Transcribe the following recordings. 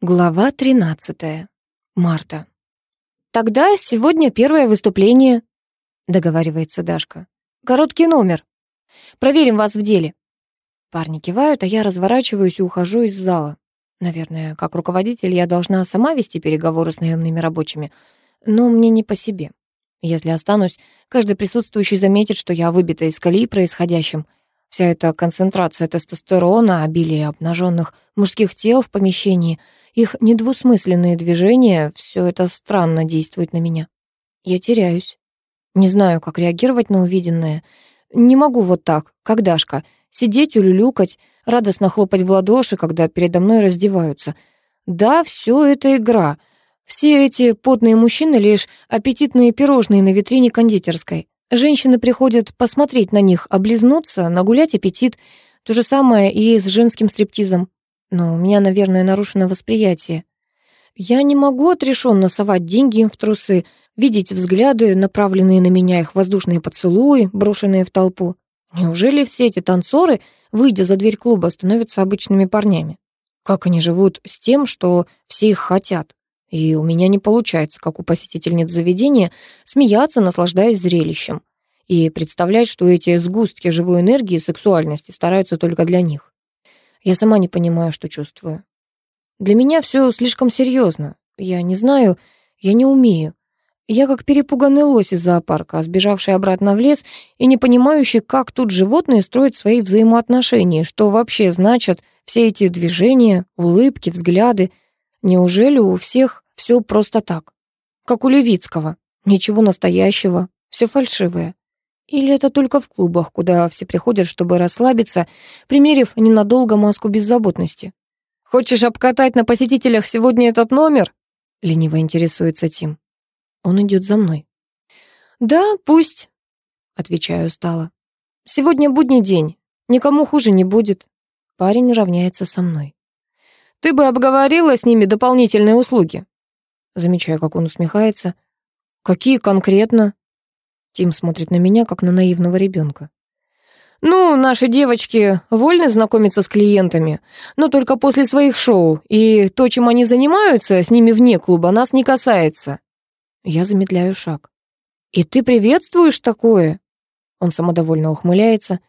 Глава 13. Марта. «Тогда сегодня первое выступление», — договаривается Дашка. «Короткий номер. Проверим вас в деле». Парни кивают, а я разворачиваюсь и ухожу из зала. Наверное, как руководитель я должна сама вести переговоры с наемными рабочими, но мне не по себе. Если останусь, каждый присутствующий заметит, что я выбита из колеи происходящим. Вся эта концентрация тестостерона, обилие обнаженных мужских тел в помещении — их недвусмысленные движения, все это странно действует на меня. Я теряюсь. Не знаю, как реагировать на увиденное. Не могу вот так, как Дашка, сидеть, улюлюкать, радостно хлопать в ладоши, когда передо мной раздеваются. Да, все это игра. Все эти потные мужчины лишь аппетитные пирожные на витрине кондитерской. Женщины приходят посмотреть на них, облизнуться, нагулять аппетит. То же самое и с женским стриптизом. Но у меня, наверное, нарушено восприятие. Я не могу отрешенно совать деньги им в трусы, видеть взгляды, направленные на меня, их воздушные поцелуи, брошенные в толпу. Неужели все эти танцоры, выйдя за дверь клуба, становятся обычными парнями? Как они живут с тем, что все их хотят? И у меня не получается, как у посетительниц заведения, смеяться, наслаждаясь зрелищем, и представлять, что эти сгустки живой энергии и сексуальности стараются только для них. Я сама не понимаю, что чувствую. Для меня все слишком серьезно. Я не знаю, я не умею. Я как перепуганный лось из зоопарка, сбежавший обратно в лес и не понимающий, как тут животные строят свои взаимоотношения, что вообще значат все эти движения, улыбки, взгляды. Неужели у всех все просто так? Как у Левицкого. Ничего настоящего, все фальшивое. Или это только в клубах, куда все приходят, чтобы расслабиться, примерив ненадолго маску беззаботности? «Хочешь обкатать на посетителях сегодня этот номер?» — лениво интересуется Тим. Он идет за мной. «Да, пусть», — отвечаю устало. «Сегодня будний день, никому хуже не будет». Парень равняется со мной. «Ты бы обговорила с ними дополнительные услуги?» Замечаю, как он усмехается. «Какие конкретно?» Тим смотрит на меня, как на наивного ребенка. «Ну, наши девочки вольны знакомиться с клиентами, но только после своих шоу, и то, чем они занимаются, с ними вне клуба, нас не касается». Я замедляю шаг. «И ты приветствуешь такое?» Он самодовольно ухмыляется.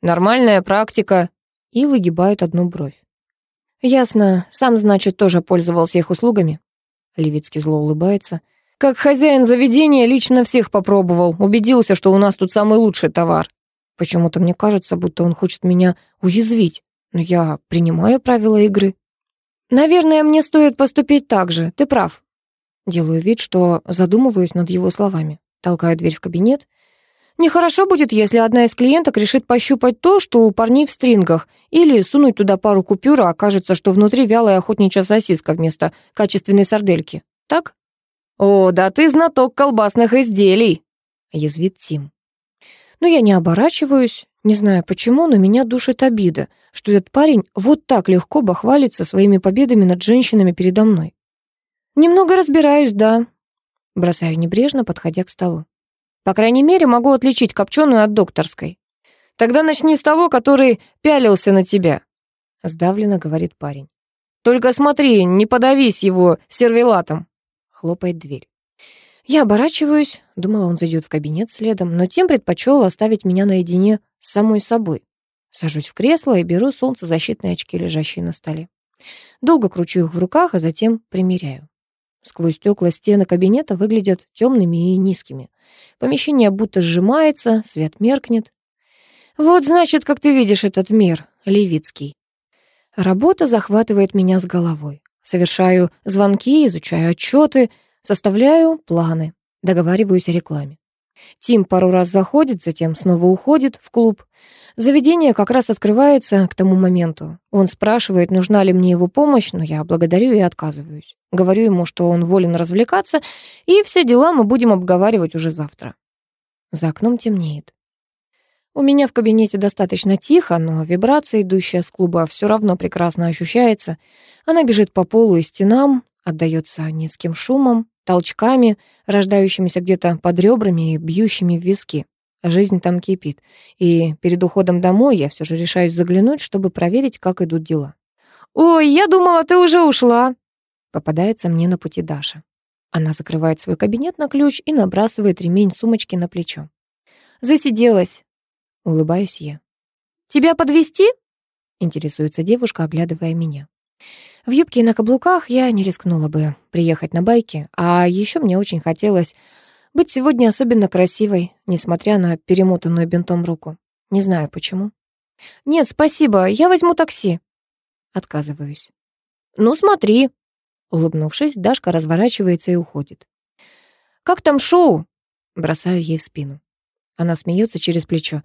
«Нормальная практика». И выгибает одну бровь. «Ясно, сам, значит, тоже пользовался их услугами?» Левицкий зло улыбается. Как хозяин заведения лично всех попробовал, убедился, что у нас тут самый лучший товар. Почему-то мне кажется, будто он хочет меня уязвить, но я принимаю правила игры. Наверное, мне стоит поступить так же, ты прав. Делаю вид, что задумываюсь над его словами. Толкаю дверь в кабинет. Нехорошо будет, если одна из клиенток решит пощупать то, что у парней в стрингах, или сунуть туда пару купюр, а окажется, что внутри вялая охотничья сосиска вместо качественной сардельки. Так? «О, да ты знаток колбасных изделий!» — язвит Тим. Но я не оборачиваюсь, не знаю почему, но меня душит обида, что этот парень вот так легко бахвалится своими победами над женщинами передо мной. «Немного разбираюсь, да», — бросаю небрежно, подходя к столу. «По крайней мере, могу отличить копченую от докторской». «Тогда начни с того, который пялился на тебя», — сдавленно говорит парень. «Только смотри, не подавись его сервелатом» хлопает дверь. Я оборачиваюсь, думала, он зайдет в кабинет следом, но тем предпочел оставить меня наедине с самой собой. Сажусь в кресло и беру солнцезащитные очки, лежащие на столе. Долго кручу их в руках, а затем примеряю. Сквозь стекла стены кабинета выглядят темными и низкими. Помещение будто сжимается, свет меркнет. Вот, значит, как ты видишь этот мир, Левицкий. Работа захватывает меня с головой. Совершаю звонки, изучаю отчеты, составляю планы, договариваюсь о рекламе. Тим пару раз заходит, затем снова уходит в клуб. Заведение как раз открывается к тому моменту. Он спрашивает, нужна ли мне его помощь, но я благодарю и отказываюсь. Говорю ему, что он волен развлекаться, и все дела мы будем обговаривать уже завтра. За окном темнеет. У меня в кабинете достаточно тихо, но вибрация, идущая с клуба, все равно прекрасно ощущается. Она бежит по полу и стенам, отдается низким шумом, толчками, рождающимися где-то под ребрами и бьющими в виски. Жизнь там кипит. И перед уходом домой я все же решаюсь заглянуть, чтобы проверить, как идут дела. «Ой, я думала, ты уже ушла», Попадается мне на пути Даша. Она закрывает свой кабинет на ключ и набрасывает ремень сумочки на плечо. «Засиделась», — улыбаюсь я. «Тебя подвести? интересуется девушка, оглядывая меня. В юбке и на каблуках я не рискнула бы приехать на байке, а еще мне очень хотелось быть сегодня особенно красивой, несмотря на перемотанную бинтом руку. Не знаю почему. «Нет, спасибо, я возьму такси». Отказываюсь. «Ну, смотри». Улыбнувшись, Дашка разворачивается и уходит. «Как там шоу?» Бросаю ей в спину. Она смеется через плечо.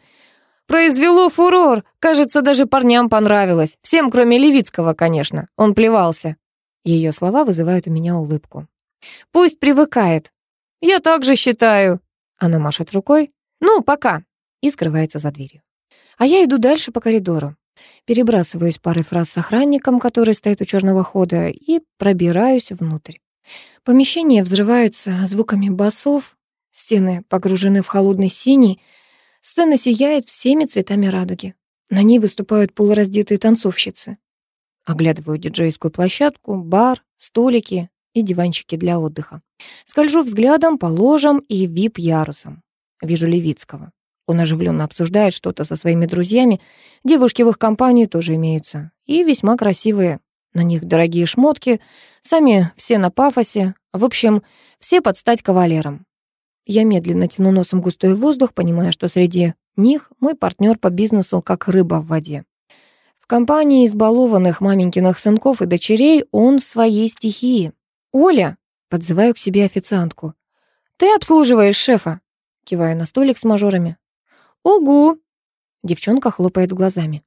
«Произвело фурор! Кажется, даже парням понравилось. Всем, кроме Левицкого, конечно. Он плевался». Ее слова вызывают у меня улыбку. «Пусть привыкает». «Я так же считаю». Она машет рукой. «Ну, пока». И скрывается за дверью. А я иду дальше по коридору. Перебрасываюсь парой фраз с охранником, который стоит у черного хода, и пробираюсь внутрь. Помещение взрывается звуками басов, стены погружены в холодный синий, сцена сияет всеми цветами радуги. На ней выступают полураздетые танцовщицы. Оглядываю диджейскую площадку, бар, столики и диванчики для отдыха. Скольжу взглядом по ложам и вип-ярусам. Вижу Левицкого. Он оживленно обсуждает что-то со своими друзьями. Девушки в их компании тоже имеются. И весьма красивые. На них дорогие шмотки. Сами все на пафосе. В общем, все под стать кавалерам. Я медленно тяну носом густой воздух, понимая, что среди них мой партнер по бизнесу как рыба в воде. В компании избалованных маменькиных сынков и дочерей он в своей стихии. «Оля!» — подзываю к себе официантку. «Ты обслуживаешь шефа?» Киваю на столик с мажорами. «Угу!» Девчонка хлопает глазами.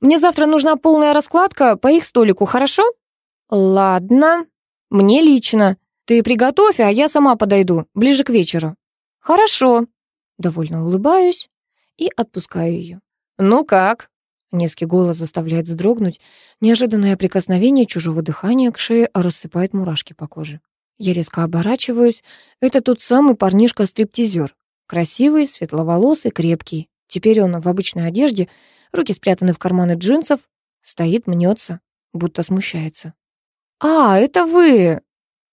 «Мне завтра нужна полная раскладка по их столику, хорошо?» «Ладно. Мне лично. Ты приготовь, а я сама подойду, ближе к вечеру». «Хорошо». Довольно улыбаюсь и отпускаю ее. «Ну как?» Низкий голос заставляет вздрогнуть. Неожиданное прикосновение чужого дыхания к шее рассыпает мурашки по коже. Я резко оборачиваюсь. Это тот самый парнишка-стриптизер. Красивый, светловолосый, крепкий. Теперь он в обычной одежде, руки спрятаны в карманы джинсов, стоит, мнется, будто смущается. «А, это вы!»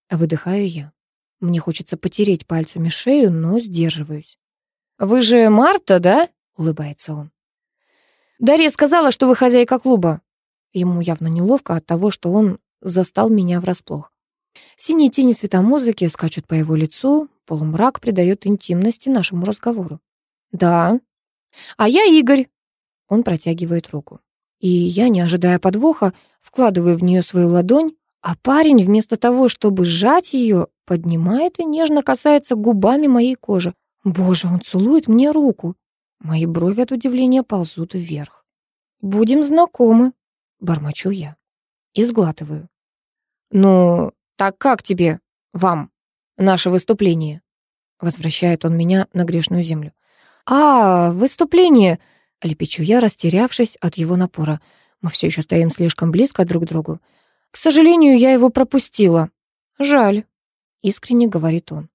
Выдыхаю я. Мне хочется потереть пальцами шею, но сдерживаюсь. «Вы же Марта, да?» — улыбается он. «Дарья сказала, что вы хозяйка клуба». Ему явно неловко от того, что он застал меня врасплох. Синие тени светомузыки скачут по его лицу, полумрак придает интимности нашему разговору. «Да». «А я Игорь». Он протягивает руку. И я, не ожидая подвоха, вкладываю в нее свою ладонь, а парень, вместо того, чтобы сжать ее, поднимает и нежно касается губами моей кожи. Боже, он целует мне руку. Мои брови от удивления ползут вверх. «Будем знакомы», — бормочу я. И сглатываю. «Ну, «Так как тебе, вам, наше выступление?» Возвращает он меня на грешную землю. «А, выступление!» — лепечу я, растерявшись от его напора. Мы все еще стоим слишком близко друг к другу. «К сожалению, я его пропустила. Жаль», — искренне говорит он.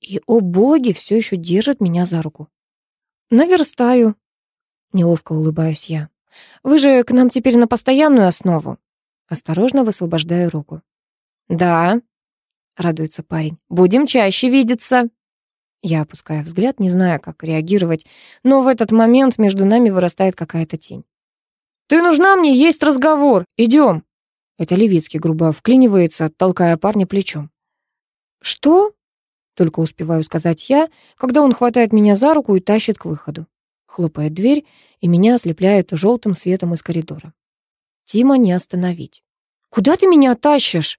И, о боги, все еще держит меня за руку. «Наверстаю», — неловко улыбаюсь я. «Вы же к нам теперь на постоянную основу». Осторожно высвобождаю руку. «Да», — радуется парень, — «будем чаще видеться». Я опускаю взгляд, не зная, как реагировать, но в этот момент между нами вырастает какая-то тень. «Ты нужна мне, есть разговор, идем!» Это Левицкий грубо вклинивается, толкая парня плечом. «Что?» — только успеваю сказать я, когда он хватает меня за руку и тащит к выходу. Хлопает дверь, и меня ослепляет желтым светом из коридора. Тима не остановить. «Куда ты меня тащишь?»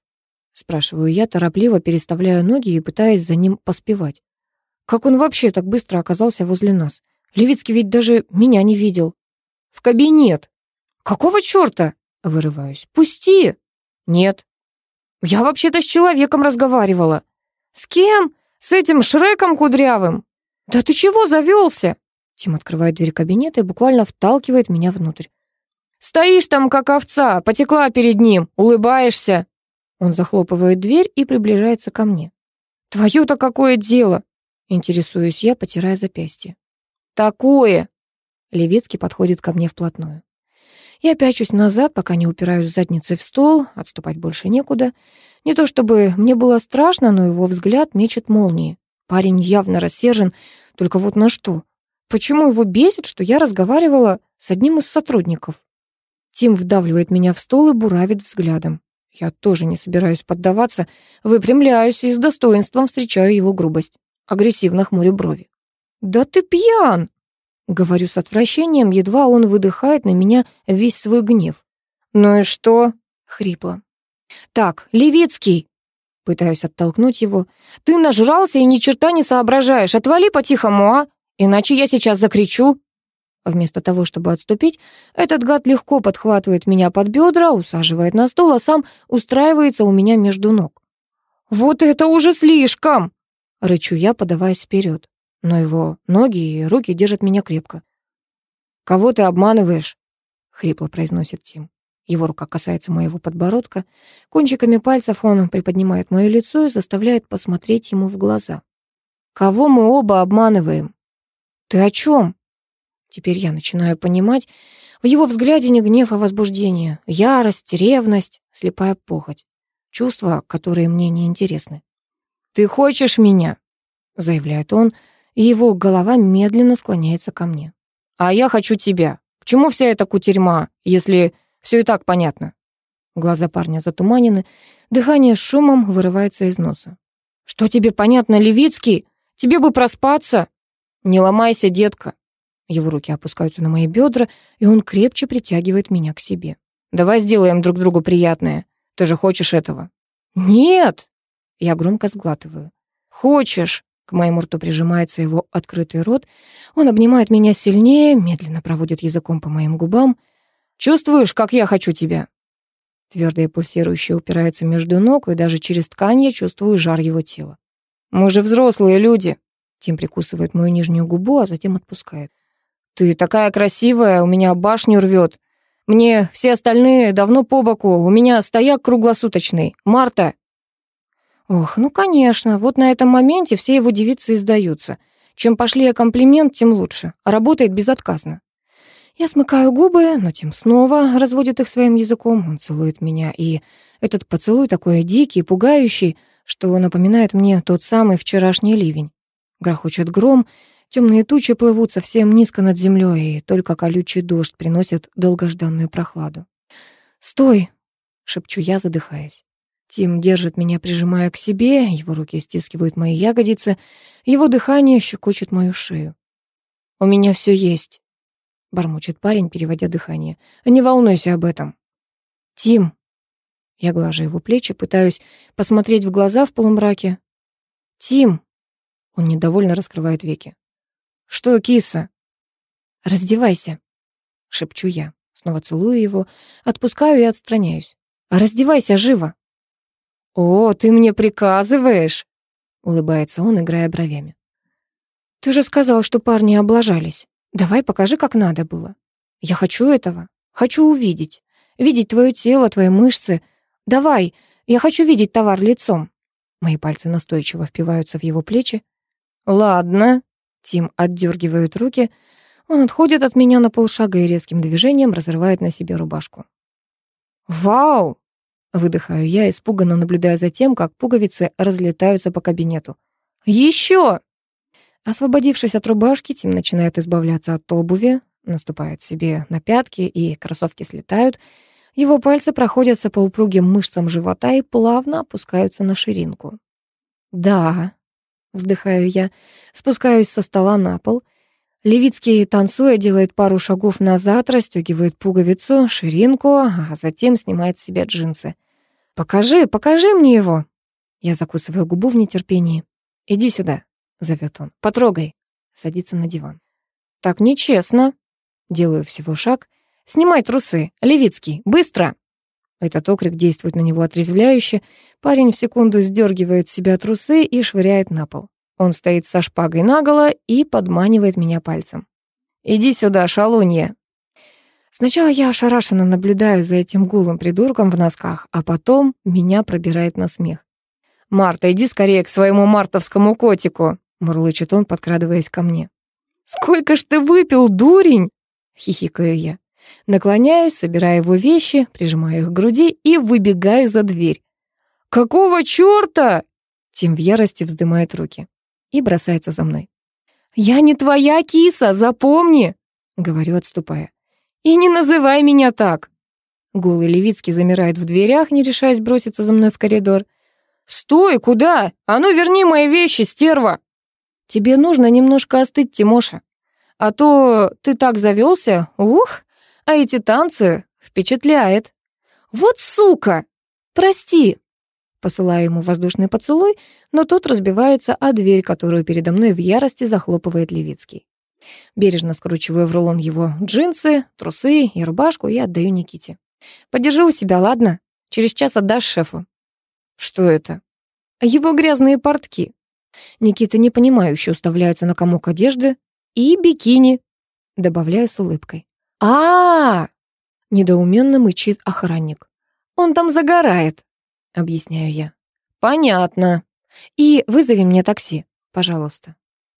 Спрашиваю я, торопливо переставляя ноги и пытаясь за ним поспевать. Как он вообще так быстро оказался возле нас? Левицкий ведь даже меня не видел. В кабинет. Какого черта? Вырываюсь. Пусти. Нет. Я вообще-то с человеком разговаривала. С кем? С этим Шреком кудрявым. Да ты чего завелся? Тим открывает дверь кабинета и буквально вталкивает меня внутрь. Стоишь там, как овца, потекла перед ним, улыбаешься. Он захлопывает дверь и приближается ко мне. «Твое-то какое дело?» Интересуюсь я, потирая запястье. «Такое!» Левицкий подходит ко мне вплотную. Я пячусь назад, пока не упираюсь задницей в стол, отступать больше некуда. Не то чтобы мне было страшно, но его взгляд мечет молнии. Парень явно рассержен, только вот на что? Почему его бесит, что я разговаривала с одним из сотрудников? Тим вдавливает меня в стол и буравит взглядом. Я тоже не собираюсь поддаваться, выпрямляюсь и с достоинством встречаю его грубость. Агрессивно хмурю брови. «Да ты пьян!» Говорю с отвращением, едва он выдыхает на меня весь свой гнев. «Ну и что?» — хрипло. «Так, Левицкий!» Пытаюсь оттолкнуть его. «Ты нажрался и ни черта не соображаешь. Отвали по-тихому, а? Иначе я сейчас закричу». Вместо того, чтобы отступить, этот гад легко подхватывает меня под бедра, усаживает на стол, а сам устраивается у меня между ног. «Вот это уже слишком!» — рычу я, подаваясь вперед. Но его ноги и руки держат меня крепко. «Кого ты обманываешь?» — хрипло произносит Тим. Его рука касается моего подбородка. Кончиками пальцев он приподнимает мое лицо и заставляет посмотреть ему в глаза. «Кого мы оба обманываем?» «Ты о чем?» Теперь я начинаю понимать. В его взгляде не гнев, а возбуждение. Ярость, ревность, слепая похоть. Чувства, которые мне не интересны. «Ты хочешь меня?» — заявляет он, и его голова медленно склоняется ко мне. «А я хочу тебя. К чему вся эта кутерьма, если все и так понятно?» Глаза парня затуманены, дыхание с шумом вырывается из носа. «Что тебе понятно, Левицкий? Тебе бы проспаться!» «Не ломайся, детка!» Его руки опускаются на мои бедра, и он крепче притягивает меня к себе. «Давай сделаем друг другу приятное. Ты же хочешь этого?» «Нет!» Я громко сглатываю. «Хочешь!» К моему рту прижимается его открытый рот. Он обнимает меня сильнее, медленно проводит языком по моим губам. «Чувствуешь, как я хочу тебя?» Твердое пульсирующее упирается между ног, и даже через ткань я чувствую жар его тела. «Мы же взрослые люди!» Тим прикусывает мою нижнюю губу, а затем отпускает. «Ты такая красивая, у меня башню рвет. Мне все остальные давно по боку, у меня стояк круглосуточный. Марта!» Ох, ну конечно, вот на этом моменте все его девицы издаются. Чем пошлее комплимент, тем лучше. Работает безотказно. Я смыкаю губы, но Тим снова разводит их своим языком. Он целует меня, и этот поцелуй такой дикий, пугающий, что напоминает мне тот самый вчерашний ливень. Грохочет гром, Темные тучи плывут совсем низко над землей, и только колючий дождь приносит долгожданную прохладу. «Стой!» — шепчу я, задыхаясь. Тим держит меня, прижимая к себе, его руки стискивают мои ягодицы, его дыхание щекочет мою шею. «У меня все есть», — бормочет парень, переводя дыхание. «Не волнуйся об этом». «Тим!» Я глажу его плечи, пытаюсь посмотреть в глаза в полумраке. «Тим!» Он недовольно раскрывает веки. «Что, киса?» «Раздевайся», — шепчу я. Снова целую его, отпускаю и отстраняюсь. «Раздевайся живо!» «О, ты мне приказываешь!» — улыбается он, играя бровями. «Ты же сказал, что парни облажались. Давай покажи, как надо было. Я хочу этого. Хочу увидеть. Видеть твое тело, твои мышцы. Давай, я хочу видеть товар лицом». Мои пальцы настойчиво впиваются в его плечи. «Ладно», Тим отдергивает руки. Он отходит от меня на полшага и резким движением разрывает на себе рубашку. «Вау!» — выдыхаю я, испуганно наблюдая за тем, как пуговицы разлетаются по кабинету. «Еще!» Освободившись от рубашки, Тим начинает избавляться от обуви, наступает себе на пятки, и кроссовки слетают. Его пальцы проходятся по упругим мышцам живота и плавно опускаются на ширинку. «Да», Вздыхаю я, спускаюсь со стола на пол. Левицкий, танцуя, делает пару шагов назад, расстегивает пуговицу, ширинку, а затем снимает с себя джинсы. «Покажи, покажи мне его!» Я закусываю губу в нетерпении. «Иди сюда», — зовет он. «Потрогай». Садится на диван. «Так нечестно». Делаю всего шаг. «Снимай трусы, Левицкий, быстро!» Этот окрик действует на него отрезвляюще. Парень в секунду сдергивает с себя трусы и швыряет на пол. Он стоит со шпагой наголо и подманивает меня пальцем. «Иди сюда, шалунья!» Сначала я ошарашенно наблюдаю за этим гулым придурком в носках, а потом меня пробирает на смех. «Марта, иди скорее к своему мартовскому котику!» — мурлычет он, подкрадываясь ко мне. «Сколько ж ты выпил, дурень!» — хихикаю я. Наклоняюсь, собираю его вещи, прижимаю их к груди и выбегаю за дверь. «Какого чёрта?» Тим в ярости вздымает руки и бросается за мной. «Я не твоя киса, запомни!» — говорю, отступая. «И не называй меня так!» Голый Левицкий замирает в дверях, не решаясь броситься за мной в коридор. «Стой, куда? А ну верни мои вещи, стерва!» «Тебе нужно немножко остыть, Тимоша. А то ты так завелся, ух, а эти танцы впечатляет. Вот сука! Прости!» Посылаю ему воздушный поцелуй, но тот разбивается о дверь, которую передо мной в ярости захлопывает Левицкий. Бережно скручиваю в рулон его джинсы, трусы и рубашку и отдаю Никите. «Подержи у себя, ладно? Через час отдашь шефу». «Что это?» «Его грязные портки». Никита непонимающе уставляется на комок одежды и бикини, добавляю с улыбкой. а, -а, -а недоуменно мычит охранник. «Он там загорает», — объясняю я. «Понятно. И вызови мне такси, пожалуйста».